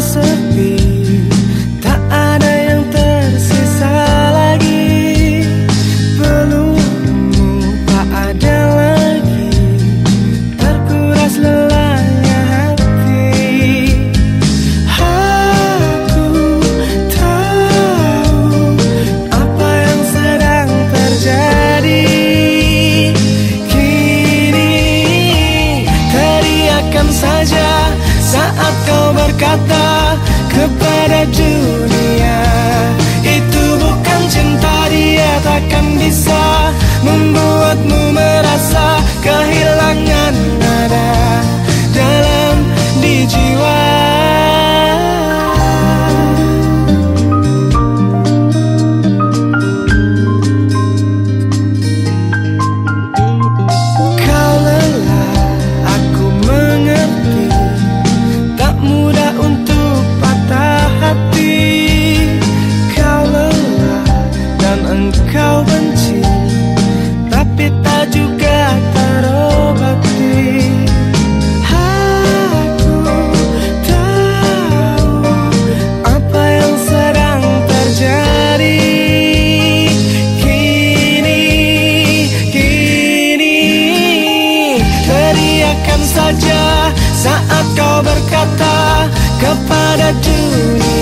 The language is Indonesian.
sepi berkata kepada dunia Itu bukan cinta dia takkan bisa Biarkan saja saat kau berkata kepada dunia